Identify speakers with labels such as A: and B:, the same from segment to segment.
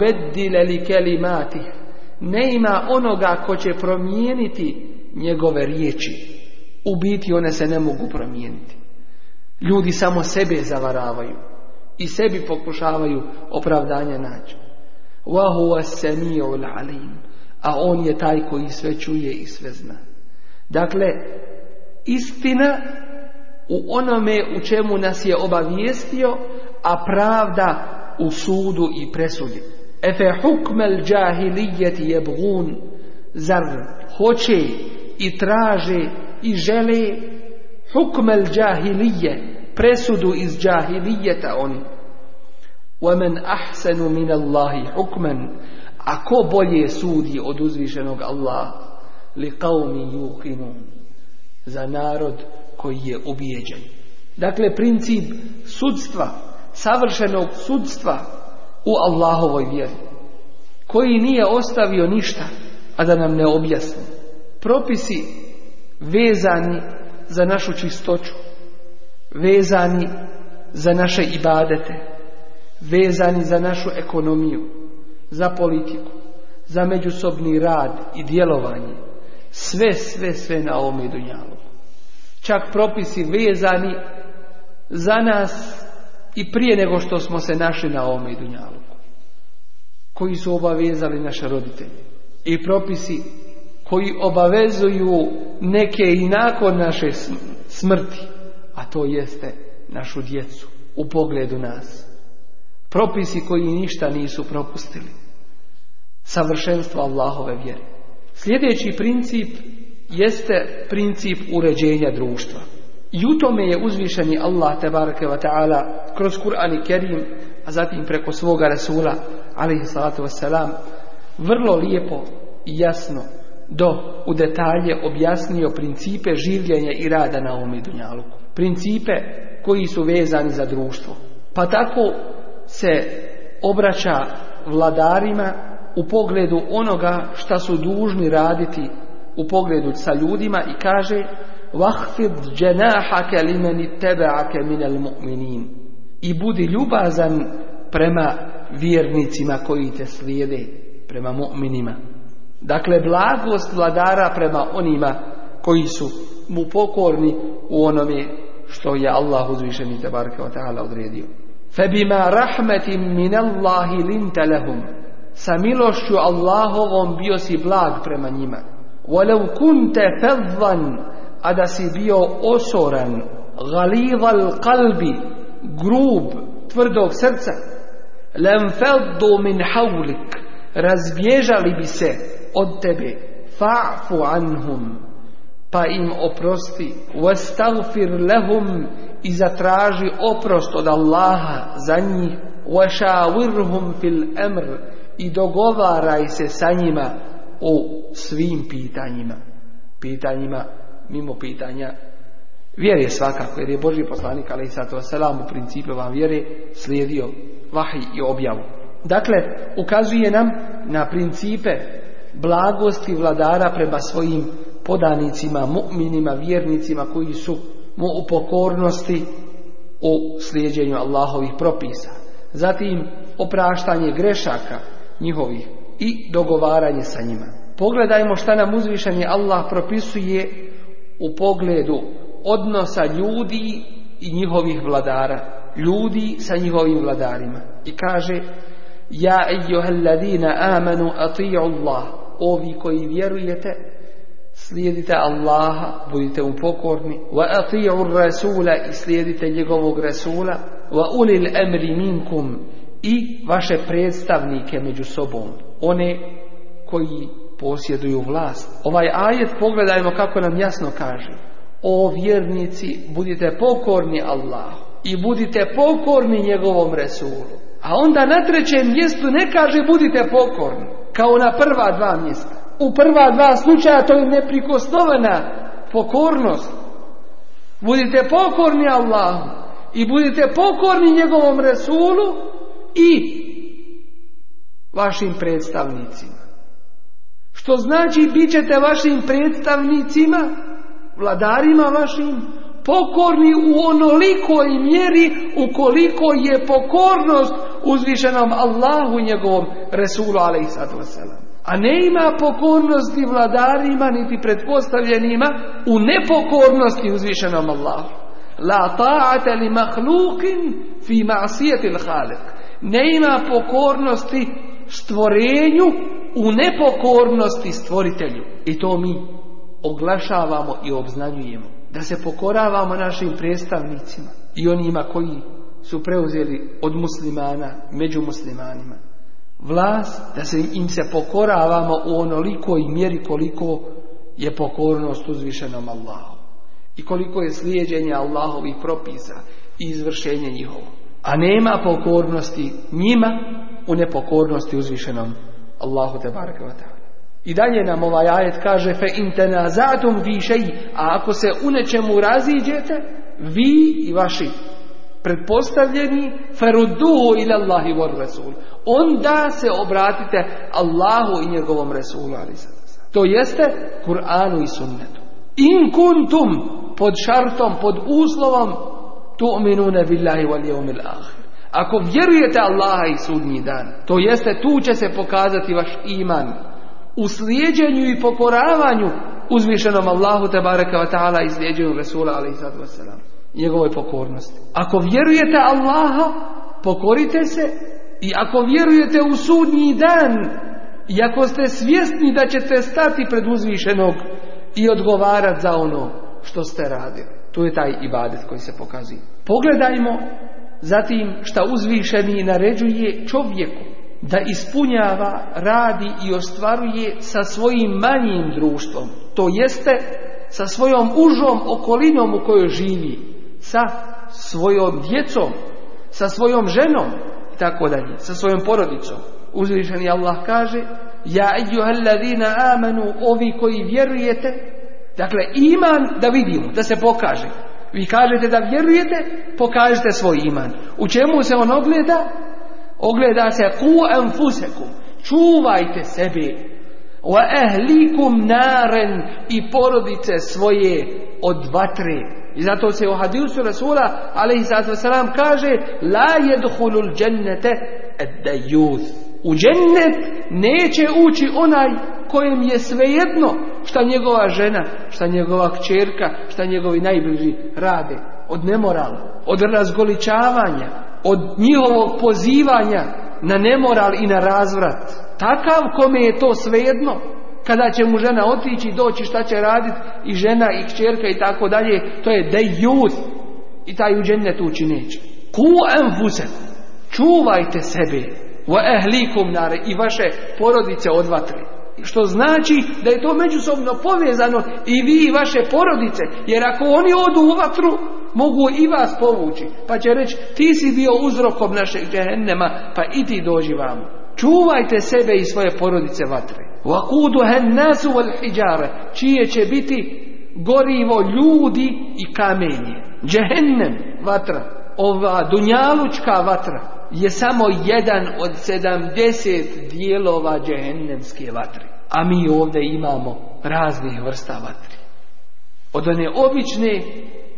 A: bedile li kelimati. Ne ima onoga ko će promijeniti njegove riječi. U biti one se ne mogu promijeniti. Ljudi samo sebe zavaravaju i sebi pokušavaju opravdanje naći. Wa alim. A on je taj koji sve čuje i sve zna. Dakle, istina u onome u čemu nas je obavijestio, a pravda u sudu i presudi. Efe hukmel džahilijeti jebgun, zar hoće i traže i žele hukmel džahilije, presudu iz džahilijeta oni. Omen ahsenu min Allahi hukmen, a ko bolje sudi od uzvišenog Allaha, li qavmi yuqinun, za narod koji je ubijeđen. Dakle, princip sudstva, savršenog sudstva, u Allahovoj vjeri, koji nije ostavio ništa, a da nam ne objasni. Propisi vezani za našu čistoću, vezani za naše ibadete, vezani za našu ekonomiju, za politiku, za međusobni rad i djelovanje. Sve, sve, sve na ovome dunjalu. Čak propisi vezani za nas i prije nego što smo se našli na ovome dunjalu. Koji su obavezali naše roditelje. I propisi koji obavezuju neke i nakon naše smrti. A to jeste našu djecu u pogledu nas. Propisi koji ništa nisu propustili. Savršenstvo Allahove vjere. Sljedeći princip jeste princip uređenja društva. I u tome je uzvišeni Allah tebareke wa ta'ala kroz Kur'an i Kerim, a zatim preko svoga Rasula, alaihi salatu wasalam, vrlo lijepo i jasno do u detalje objasnio principe življenja i rada na ovom dunjaluku. Principe koji su vezani za društvo. Pa tako se obraća vladarima u pogledu onoga šta su dužni raditi u pogledu sa ljudima i kaže وَحْفِضْ جَنَاحَكَ لِمَنِ اتَّبَعَكَ مِنَ الْمُؤْمِنِينَ I budi ljubazan prema vjernicima koji te slijede, prema mu'minima. Dakle, blagost vladara prema onima koji su mu pokorni u onome što je Allah uzvišeni tabaraka wa ta'ala odredio. فَبِمَا رَحْمَةٍ مِنَ اللَّهِ لِنْتَ لَهُمْ Sa milošću Allahovom bio si blag prema njima. وَلَوْ كُنْتَ فَضًّا a da si bio osoran, galival kalbi, grub, tvrdog srca, lemfeldu min haulik, razbježali bi se od tebe, fa'fu anhum, pa im oprosti, wastagfir lehum i zatraži oprost od Allaha za njih, vašavirhum fil emr i dogovaraj se sa njima o svim pitanjima, pitanjima mimo pitanja vjere svakako, jer je Boži poslanik ali u principu vam vjere slijedio vahi i objavu. Dakle, ukazuje nam na principe blagosti vladara prema svojim podanicima, mu'minima, vjernicima koji su mu u pokornosti u slijeđenju Allahovih propisa. Zatim opraštanje grešaka njihovih i dogovaranje sa njima. Pogledajmo šta nam uzvišeni Allah propisuje u pogledu odnosa ljudi i njihovih vladara. Ljudi sa njihovim vladarima. I kaže Ja ejuhalladina amanu atiju Allah. Ovi koji vjerujete slijedite Allaha, budite mu pokorni, wa ati'u rasula i slijedite njegovog rasula, wa ulil emri minkum i vaše predstavnike među sobom, one koji posjeduju vlast. Ovaj ajet pogledajmo kako nam jasno kaže. O vjernici, budite pokorni Allahu i budite pokorni njegovom Resulu. A onda na trećem mjestu ne kaže budite pokorni, kao na prva dva mjesta u prva dva slučaja to je neprikosnovena pokornost. Budite pokorni Allahu i budite pokorni njegovom Resulu i vašim predstavnicima. Što znači bit ćete vašim predstavnicima, vladarima vašim, pokorni u onolikoj mjeri ukoliko je pokornost uzvišenom Allahu njegovom Resulu a.s. A ne ima pokornosti vladarima niti pretpostavljenima u nepokornosti uzvišenom Allahu. La ta'ata li mahlukin fi ma'sijeti l'halik. Ne ima pokornosti stvorenju u nepokornosti stvoritelju. I to mi oglašavamo i obznanjujemo. Da se pokoravamo našim predstavnicima i onima koji su preuzeli od muslimana među muslimanima. Vlast, da se im se pokoravamo u onolikoj mjeri koliko je pokornost uzvišenom Allahu. I koliko je slijeđenje Allahovih propisa i izvršenje njihovo. A nema pokornosti njima u nepokornosti uzvišenom Allahu te baraka wa ta'ala. I dalje nam ovaj ajet kaže fe intenazatum vi šeji, a ako se u nečemu raziđete, vi i vaši pretpostavljeni ferudduhu ila Allahi war Rasul. Onda se obratite Allahu i njegovom Resulu. To jeste Kur'anu i sunnetu. In kuntum pod šartom, pod uslovom tu'minune billahi wal yawmil akhir. Ako vjerujete Allaha i sudnji dan, to jeste tu će se pokazati vaš iman u slijeđenju i pokoravanju uzvišenom Allahu te bareka wa ta'ala i slijeđenju Resula sallatu wasalam njegovoj pokornosti. Ako vjerujete Allaha, pokorite se i ako vjerujete u sudnji dan i ako ste svjesni da ćete stati pred uzvišenog i odgovarati za ono što ste radili. To je taj ibadet koji se pokazuje. Pogledajmo zatim šta uzvišeni naređuje čovjeku da ispunjava, radi i ostvaruje sa svojim manjim društvom. To jeste sa svojom užom okolinom u kojoj živi, sa svojom djecom, sa svojom ženom tako dalje, sa svojom porodicom. Uzvišeni Allah kaže: "Ja ayyuhalladhina amanu, ovi koji vjerujete, dakle iman da vidimo, da se pokaže. Vi kažete da vjerujete, pokažite svoj iman. U čemu se on ogleda? Ogleda se ku anfusekum. Čuvajte sebe. Wa ahlikum naren i porodice svoje od vatre. I zato se u hadisu Rasula alaihi sallam kaže La jedhulul džennete eddajuz. U džennet neće ući onaj kojem je svejedno šta njegova žena, šta njegova kćerka, šta njegovi najbliži rade. Od nemorala, od razgoličavanja, od njihovog pozivanja na nemoral i na razvrat. Takav kome je to svejedno, kada će mu žena otići, doći šta će raditi i žena i kćerka i tako dalje, to je dejuz i taj u ući neće. Ku čuvajte sebe, wa ehlikum nare i vaše porodice od vatre. Što znači da je to međusobno povezano i vi i vaše porodice. Jer ako oni odu u vatru, mogu i vas povući. Pa će reći, ti si bio uzrokom našeg džehennema, pa i ti dođi vamo. Čuvajte sebe i svoje porodice vatre. Wakudu hennasu wal hijjare, čije će biti gorivo ljudi i kamenje. Džehennem, vatra, ova dunjalučka vatra, je samo jedan od sedamdeset dijelova džehennemske vatre. A mi ovdje imamo raznih vrsta vatri. Od one obične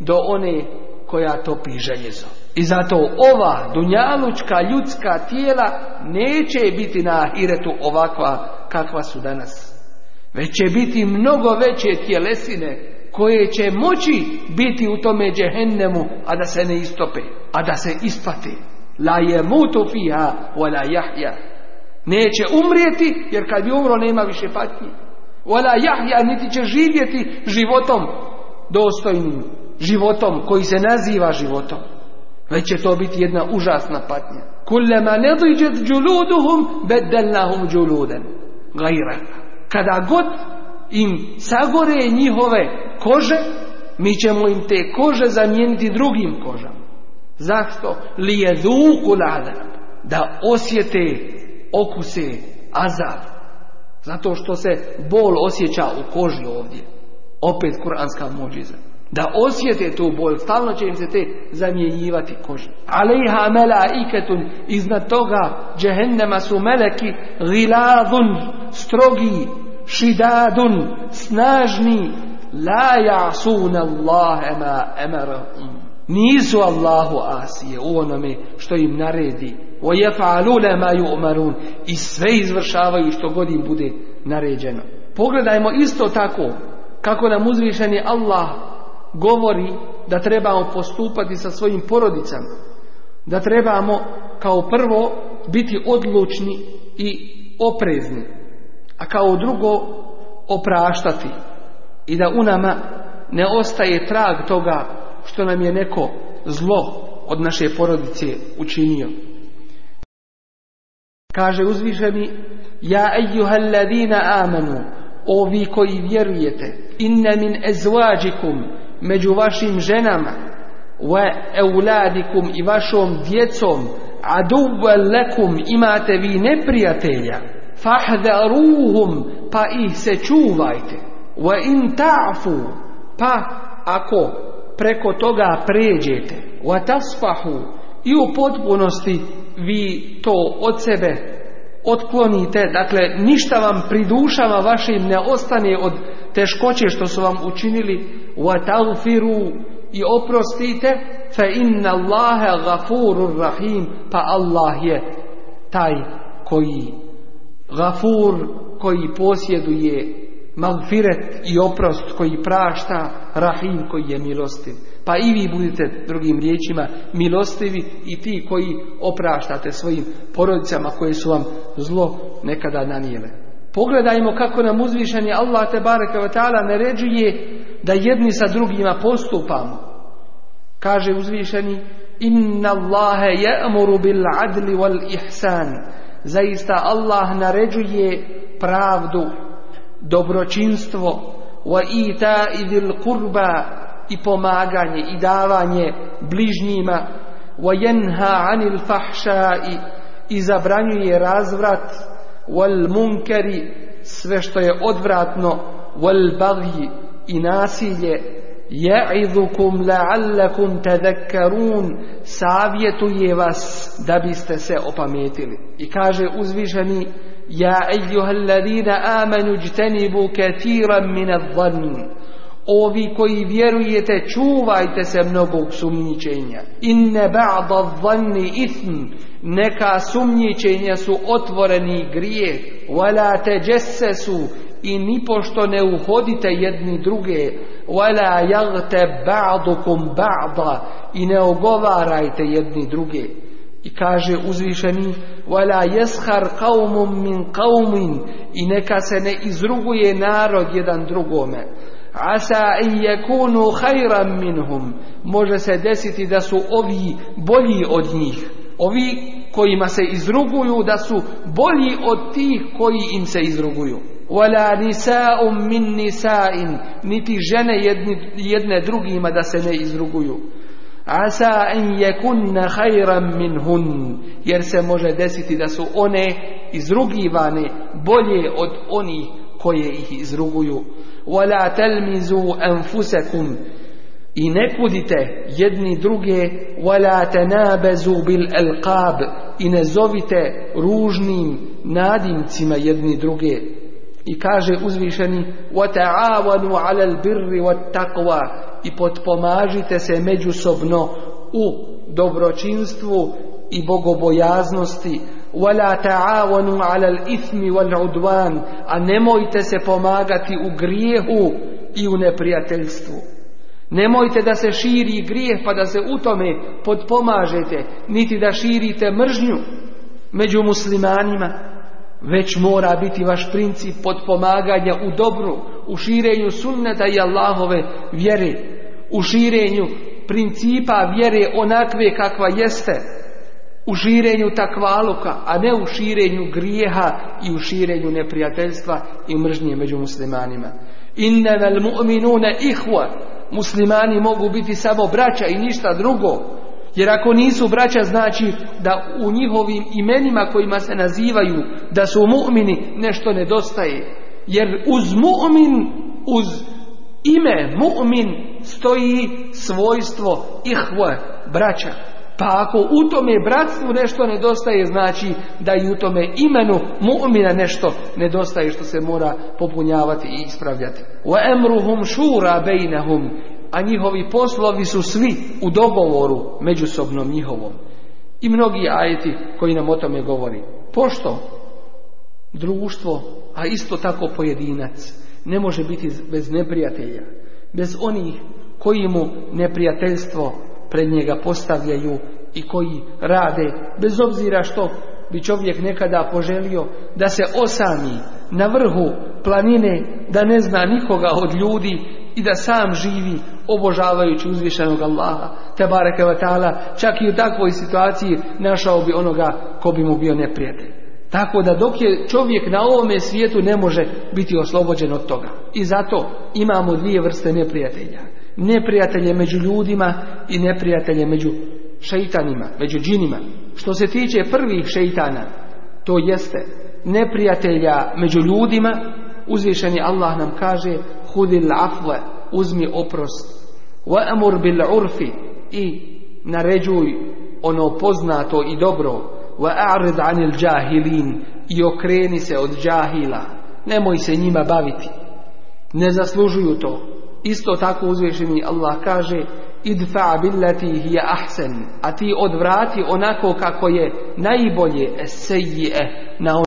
A: do one koja topi željezo. I zato ova dunjalučka ljudska tijela neće biti na ahiretu ovakva kakva su danas. Već će biti mnogo veće tjelesine koje će moći biti u tome džehennemu, a da se ne istope, a da se ispate. La je mutu fiha, wala jahja. Neće umrijeti, jer kad bi umro nema više patnje. Wala jahja, niti će živjeti životom dostojnim, životom koji se naziva životom. Već će to biti jedna užasna patnja. Kullema nediđet džuluduhum, bedelnahum džuluden. Gajra. Kada god im sagore njihove kože, mi ćemo im te kože zamijeniti drugim kožama. Zašto? Li je Da osjete okuse azab. Zato što se bol osjeća u koži ovdje. Opet kuranska mođiza. Da osjete tu bol, stalno će im se te zamjenjivati kože. Alejha melaiketun, iznad toga džehennema su meleki giladun, strogi, šidadun, snažni, la ja'sun Allahe ma emarahum. Nisu Allahu asije u onome što im naredi وَيَفْعَلُونَ مَا يُؤْمَرُونَ I sve izvršavaju što god im bude naređeno. Pogledajmo isto tako kako nam uzvišeni Allah govori da trebamo postupati sa svojim porodicama. Da trebamo kao prvo biti odlučni i oprezni. A kao drugo opraštati. I da u nama ne ostaje trag toga što nam je neko zlo od naše porodice učinio. Kaže uzvišeni Ja ejuhalladina amanu Ovi koji vjerujete Inna min ezvađikum Među vašim ženama Wa euladikum i vašom djecom Aduva lekum Imate vi neprijatelja Fahdaruhum Pa ih se čuvajte Wa in ta'fu Pa ako preko toga pređete Wa tasfahu i u potpunosti vi to od sebe otklonite, dakle ništa vam pridušava vašim ne ostane od teškoće što su vam učinili وَتَغْفِرُوا i oprostite fa inna Allahe gafurur rahim pa Allah je taj koji gafur koji posjeduje magfiret i oprost koji prašta rahim koji je milostiv pa i vi budite drugim riječima milostivi i ti koji opraštate svojim porodicama koje su vam zlo nekada nanijele. Pogledajmo kako nam uzvišeni Allah te bareke naređuje da jedni sa drugima postupamo. Kaže uzvišeni Inna Allahe ya'muru bil adli wal ihsan. Zaista Allah naređuje pravdu, dobročinstvo, wa ita'i dhil qurba i pomaganje i davanje bližnjima وَيَنْهَا عَنِ الْفَحْشَاءِ i zabranjuje razvrat وَالْمُنْكَرِ sve što je odvratno وَالْبَغْيِ i nasilje يَعِذُكُمْ لَعَلَّكُمْ تَذَكَّرُونَ savjetuje vas da biste se opametili i kaže uzvišeni يَا أَيُّهَا الَّذِينَ آمَنُوا اجْتَنِبُوا كَثِيرًا مِنَ الظَّنِّ Ovi koji vjerujete, čuvajte se mnogog sumnjičenja. Inne ba'da dhanni ithm, neka sumnjičenja su otvoreni grije. Wala teđessesu, i nipošto ne uhodite jedni druge. Wala jagte ba'dukum ba'da, i ne ogovarajte jedni druge. I kaže uzvišeni Wala yashar qaumun min qaumin i neka se ne izruguje narod jedan drugome asa en yakunu khayran minhum. Može se desiti da su ovi bolji od njih. Ovi kojima se izruguju da su bolji od tih koji im se izruguju. Wala nisa'un min nisa'in. Niti žene jedne drugima da se ne izruguju. Asa en yakunna khayran minhun. Jer se može desiti da su one izrugivane bolje od onih koje ih izruguju ولا تلمزوا أنفسكم i ne kudite jedni druge wala tanabazu bil alqab i ne zovite ružnim nadimcima jedni druge i kaže uzvišeni wa ta'awanu 'ala al birri wat taqwa i potpomažite se međusobno u dobročinstvu i bogobojaznosti wala ta'awanu 'ala al-ithmi wal-'udwan a nemojte se pomagati u grijehu i u neprijateljstvu. Nemojte da se širi grijeh pa da se u tome podpomažete niti da širite mržnju među muslimanima. Već mora biti vaš princip podpomaganja u dobru u širenju sunneta i Allahove vjere u širenju principa vjere onakve kakva jeste u širenju takvaluka, a ne u širenju grijeha i u širenju neprijateljstva i mržnje među muslimanima. Innevel mu'minune ihva, muslimani mogu biti samo braća i ništa drugo. Jer ako nisu braća znači da u njihovim imenima kojima se nazivaju da su mu'mini nešto nedostaje. Jer uz mu'min, uz ime mu'min stoji svojstvo ihva, braća. Pa ako u tome bratstvu nešto nedostaje, znači da i u tome imenu mu'mina nešto nedostaje što se mora popunjavati i ispravljati. Wa emruhum šura bejnahum, a njihovi poslovi su svi u dogovoru međusobnom njihovom. I mnogi ajeti koji nam o tome govori. Pošto društvo, a isto tako pojedinac, ne može biti bez neprijatelja, bez onih koji mu neprijateljstvo pred njega postavljaju i koji rade, bez obzira što bi čovjek nekada poželio da se osami na vrhu planine, da ne zna nikoga od ljudi i da sam živi obožavajući uzvišenog Allaha, te bareke čak i u takvoj situaciji našao bi onoga ko bi mu bio neprijatelj. Tako da dok je čovjek na ovome svijetu ne može biti oslobođen od toga. I zato imamo dvije vrste neprijatelja. Neprijatelje među ljudima i neprijatelje među šeitanima, među džinima. Što se tiče prvih šeitana, to jeste neprijatelja među ljudima, uzvišeni Allah nam kaže hudil afle, uzmi oprost, wa amur bil urfi i naređuj ono poznato i dobro, wa a'rid anil džahilin i okreni se od džahila, nemoj se njima baviti, ne zaslužuju to. Isto tako uzvišeni Allah kaže idfa billati hiya ahsan. A ti odvrati onako kako je najbolje sejje na